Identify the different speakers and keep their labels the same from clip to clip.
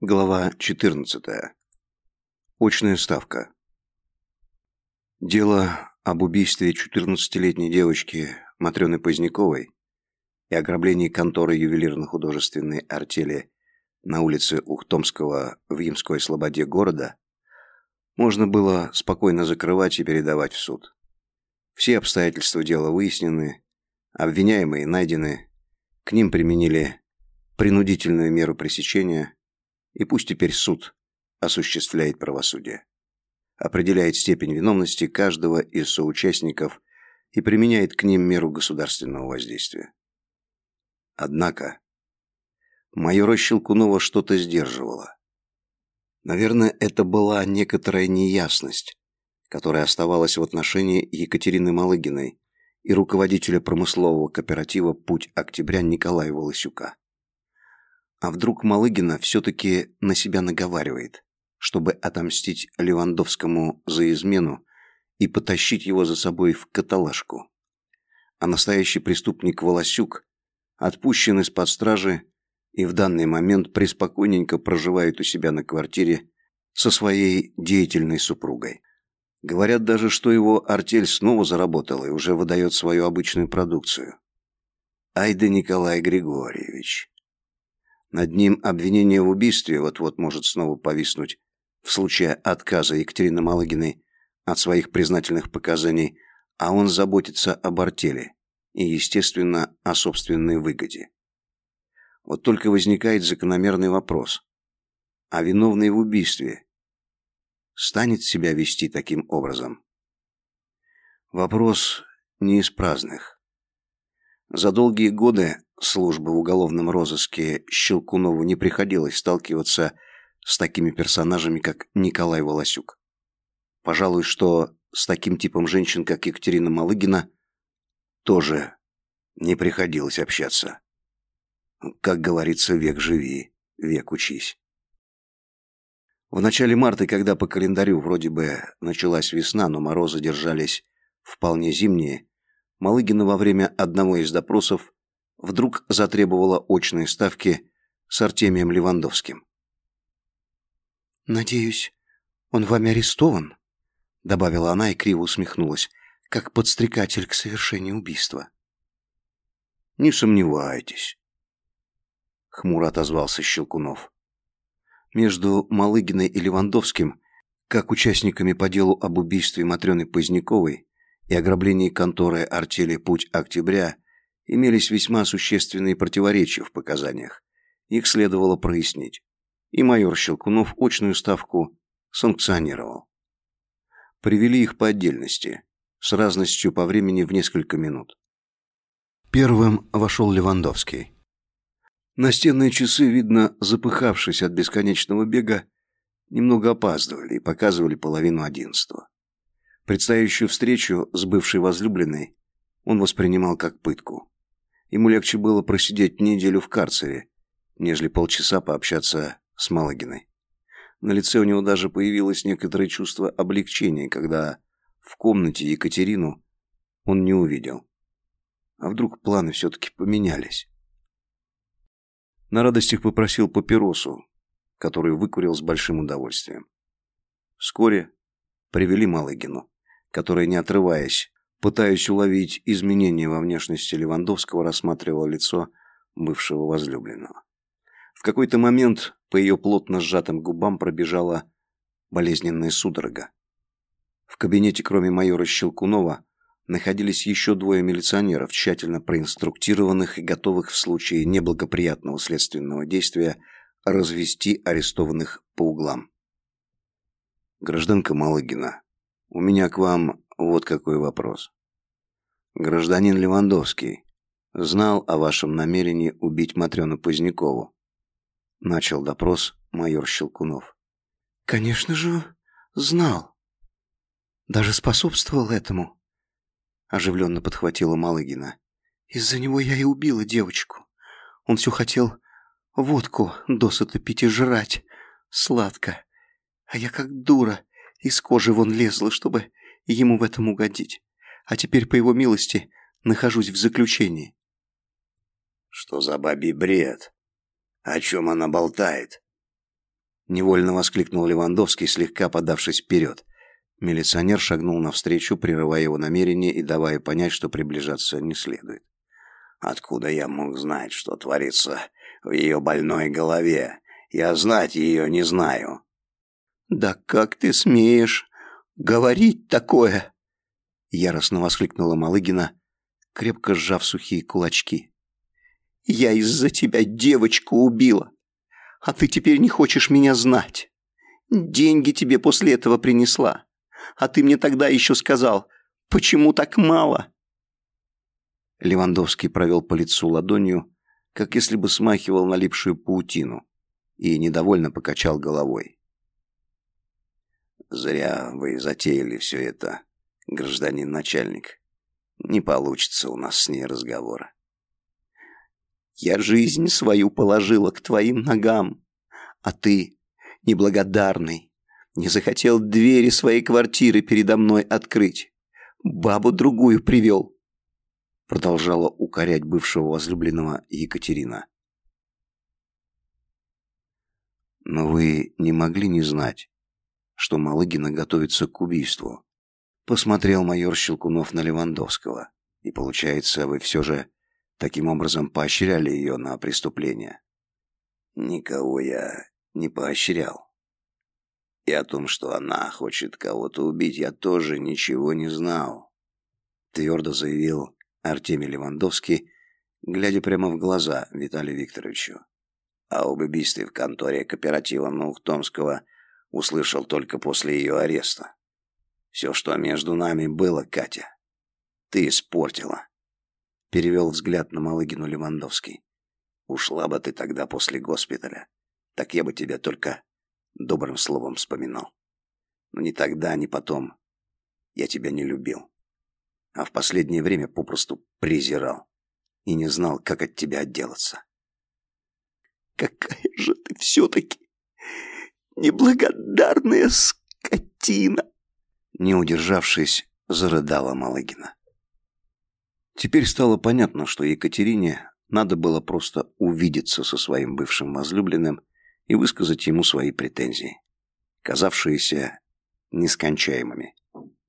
Speaker 1: Глава 14. Очная ставка. Дело об убийстве 14-летней девочки Матрёны Поздняковой и ограблении конторы ювелирно-художественной артели на улице Ухтомского в Ямской Слободе города можно было спокойно закрывать и передавать в суд. Все обстоятельства дела выяснены, обвиняемые найдены, к ним применили принудительную меру пресечения – и пусть теперь суд осуществляет правосудие. Определяет степень виновности каждого из соучастников и применяет к ним меру государственного воздействия. Однако майора Щелкунова что-то сдерживало. Наверное, это была некоторая неясность, которая оставалась в отношении Екатерины Малыгиной и руководителя промыслового кооператива «Путь Октября» Николая Волосюка. А вдруг Малыгина все-таки на себя наговаривает, чтобы отомстить Левандовскому за измену и потащить его за собой в каталажку. А настоящий преступник Волосюк отпущен из-под стражи и в данный момент преспокойненько проживает у себя на квартире со своей деятельной супругой. Говорят даже, что его артель снова заработала и уже выдает свою обычную продукцию. Айда Николай Григорьевич. Над ним обвинение в убийстве вот-вот может снова повиснуть в случае отказа Екатерины Малыгиной от своих признательных показаний, а он заботится об артели и, естественно, о собственной выгоде. Вот только возникает закономерный вопрос. А виновный в убийстве станет себя вести таким образом? Вопрос не из праздных. За долгие годы службы в уголовном розыске Щелкунову не приходилось сталкиваться с такими персонажами, как Николай Волосюк. Пожалуй, что с таким типом женщин, как Екатерина Малыгина, тоже не приходилось общаться. Как говорится, век живи, век учись. В начале марта, когда по календарю вроде бы началась весна, но морозы держались вполне зимние, Малыгина во время одного из допросов вдруг затребовала очные ставки с Артемием Левандовским.
Speaker 2: «Надеюсь, он вами арестован?» — добавила она и криво усмехнулась, как подстрекатель к совершению убийства.
Speaker 1: «Не сомневайтесь», — хмуро отозвался Щелкунов. Между Малыгиной и Левандовским, как участниками по делу об убийстве Матрёны Поздняковой и ограблении конторы артели «Путь Октября», имелись весьма существенные противоречия в показаниях. Их следовало прояснить. И майор Щелкунов очную ставку санкционировал. Привели их по отдельности, с разностью по времени в несколько минут. Первым вошел Левандовский. Настенные часы, видно, запыхавшись от бесконечного бега, немного опаздывали и показывали половину одиннадцатого. Предстоящую встречу с бывшей возлюбленной он воспринимал как пытку. Ему легче было просидеть неделю в карцере, нежели полчаса пообщаться с Малагиной. На лице у него даже появилось некоторое чувство облегчения, когда в комнате Екатерину он не увидел. А вдруг планы все-таки поменялись? На радостях попросил папиросу, которую выкурил с большим удовольствием. Вскоре привели Малыгину, которая, не отрываясь Пытаясь уловить изменения во внешности Левандовского, рассматривал лицо бывшего возлюбленного. В какой-то момент по ее плотно сжатым губам пробежала болезненная судорога. В кабинете, кроме майора Щелкунова, находились еще двое милиционеров, тщательно проинструктированных и готовых в случае неблагоприятного следственного действия развести арестованных по углам. «Гражданка Малыгина, у меня к вам вот какой вопрос. Гражданин Левандовский знал о вашем намерении убить Матрёну Позднякову. Начал допрос майор Щелкунов.
Speaker 2: Конечно же, знал. Даже способствовал этому. Оживленно подхватила Малыгина. Из-за него я и убила девочку. Он все хотел водку досыта пить и жрать. Сладко. А я как дура из кожи вон лезла, чтобы ему в этом угодить. А теперь, по его милости, нахожусь в заключении.
Speaker 3: Что за бабий бред? О чем она болтает?
Speaker 1: Невольно воскликнул Левандовский, слегка подавшись вперед. Милиционер шагнул навстречу, прерывая его намерение и давая понять, что приближаться не следует. «Откуда я мог знать, что творится в ее больной голове? Я знать ее не знаю».
Speaker 2: «Да как ты смеешь говорить такое?» Яростно воскликнула Малыгина, крепко сжав сухие кулачки. «Я из-за тебя девочку убила, а ты теперь не хочешь меня знать. Деньги тебе после этого принесла, а ты мне тогда еще сказал, почему так мало?» Левандовский провел по лицу ладонью, как если бы смахивал налипшую паутину, и недовольно покачал головой.
Speaker 1: «Зря вы затеяли все это, гражданин начальник. Не получится у нас с ней разговора.
Speaker 2: Я жизнь свою положила к твоим ногам, а ты, неблагодарный, не захотел двери своей квартиры передо мной открыть. Бабу другую привел. Продолжала укорять бывшего возлюбленного Екатерина.
Speaker 1: Но вы не могли не знать, что Малыгина готовится к убийству. Посмотрел майор Щелкунов на Левандовского. И получается, вы все же таким образом поощряли ее на преступление. Никого я не поощрял. И о том, что она хочет кого-то убить, я тоже ничего не знал. Твердо заявил Артемий Левандовский, глядя прямо в глаза Виталию Викторовичу. А об убийстве в конторе кооператива Наухтомского услышал только после ее ареста. Все, что между нами было, Катя, ты испортила. Перевел взгляд на Малыгину Левандовский. Ушла бы ты тогда после госпиталя. Так я бы тебя только добрым словом вспоминал. Но ни тогда, ни потом я тебя не любил. А в последнее время попросту презирал. И не знал, как от тебя отделаться.
Speaker 2: Какая же ты все-таки неблагодарная скотина!
Speaker 1: Не удержавшись, зарыдала Малыгина. Теперь стало понятно, что Екатерине надо было просто увидеться со своим бывшим возлюбленным и высказать ему свои претензии, казавшиеся нескончаемыми,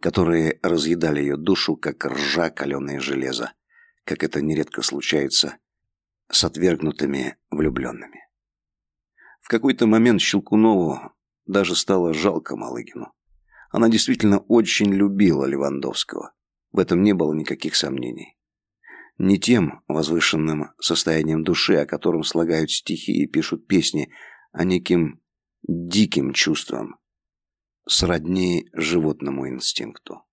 Speaker 1: которые разъедали ее душу, как ржа каленое железо, как это нередко случается с отвергнутыми влюбленными. В какой-то момент Щелкунову даже стало жалко Малыгину. Она действительно очень любила Левандовского. В этом не было никаких сомнений. Не тем возвышенным состоянием души, о котором слагают стихи и пишут песни, а неким диким чувством, сродни животному инстинкту.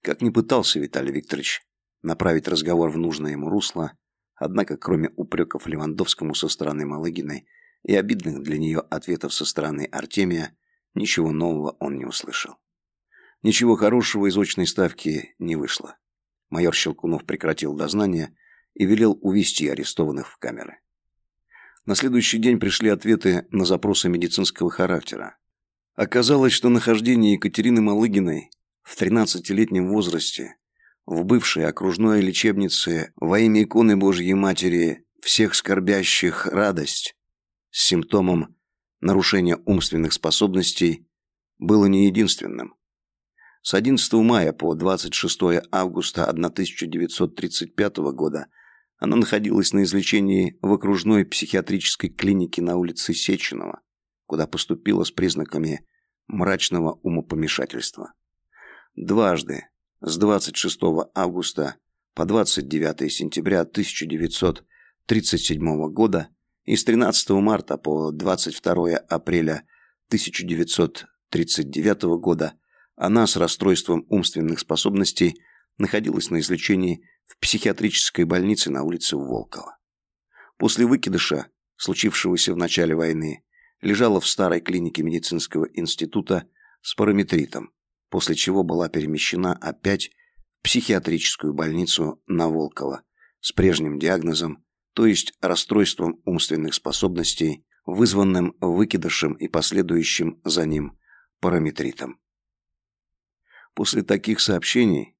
Speaker 1: Как ни пытался Виталий Викторович направить разговор в нужное ему русло, однако кроме упреков Левандовскому со стороны Малыгиной и обидных для нее ответов со стороны Артемия, Ничего нового он не услышал. Ничего хорошего из очной ставки не вышло. Майор Щелкунов прекратил дознание и велел увести арестованных в камеры. На следующий день пришли ответы на запросы медицинского характера. Оказалось, что нахождение Екатерины Малыгиной в 13-летнем возрасте в бывшей окружной лечебнице во имя иконы Божьей Матери всех скорбящих радость с симптомом нарушение умственных способностей было не единственным. С 11 мая по 26 августа 1935 года она находилась на излечении в окружной психиатрической клинике на улице Сеченова, куда поступила с признаками мрачного умопомешательства. Дважды, с 26 августа по 29 сентября 1937 года, и с 13 марта по 22 апреля 1939 года она с расстройством умственных способностей находилась на излечении в психиатрической больнице на улице Волкова. После выкидыша, случившегося в начале войны, лежала в старой клинике медицинского института с параметритом, после чего была перемещена опять в психиатрическую больницу на Волкова с прежним диагнозом то есть расстройством умственных способностей, вызванным выкидышем и последующим за ним параметритом. После таких сообщений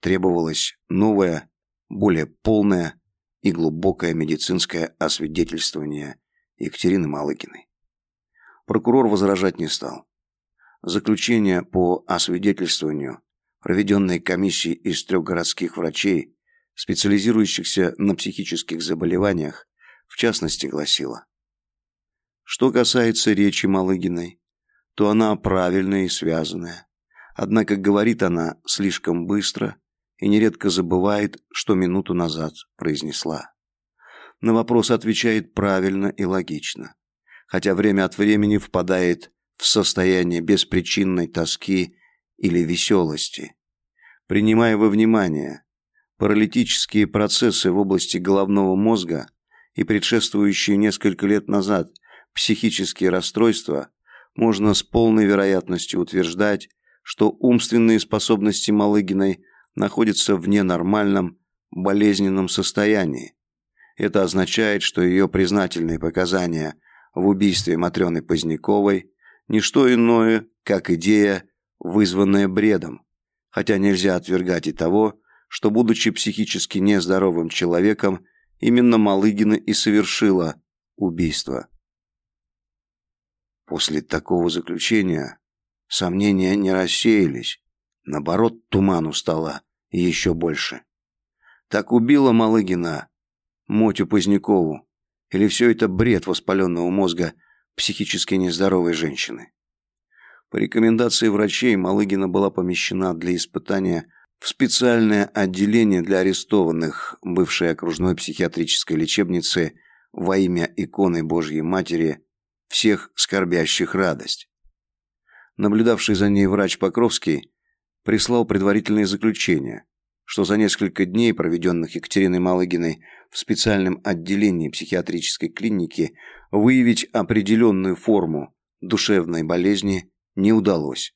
Speaker 1: требовалось новое, более полное и глубокое медицинское освидетельствование Екатерины Малыгиной. Прокурор возражать не стал. Заключение по освидетельствованию, проведенное комиссией из трех городских врачей, специализирующихся на психических заболеваниях, в частности гласило. Что касается речи Малыгиной, то она правильная и связанная. Однако говорит она слишком быстро и нередко забывает, что минуту назад произнесла. На вопрос отвечает правильно и логично, хотя время от времени впадает в состояние беспричинной тоски или веселости. Принимая во внимание паралитические процессы в области головного мозга и предшествующие несколько лет назад психические расстройства, можно с полной вероятностью утверждать, что умственные способности Малыгиной находятся в ненормальном, болезненном состоянии. Это означает, что ее признательные показания в убийстве Матрены Поздняковой – не что иное, как идея, вызванная бредом, хотя нельзя отвергать и того, что, будучи психически нездоровым человеком, именно Малыгина и совершила убийство. После такого заключения сомнения не рассеялись. Наоборот, туману стало еще больше. Так убила Малыгина Мотю Позднякову? Или все это бред воспаленного мозга психически нездоровой женщины? По рекомендации врачей Малыгина была помещена для испытания в специальное отделение для арестованных бывшей окружной психиатрической лечебницы во имя иконы Божьей Матери всех скорбящих радость. Наблюдавший за ней врач Покровский прислал предварительное заключение, что за несколько дней, проведенных Екатериной Малыгиной в специальном отделении психиатрической клиники, выявить определенную форму душевной болезни не удалось.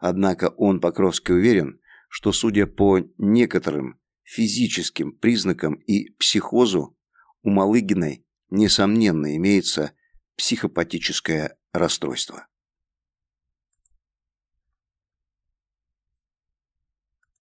Speaker 1: Однако он, Покровский, уверен, что, судя по некоторым физическим признакам и психозу, у Малыгиной, несомненно, имеется психопатическое расстройство.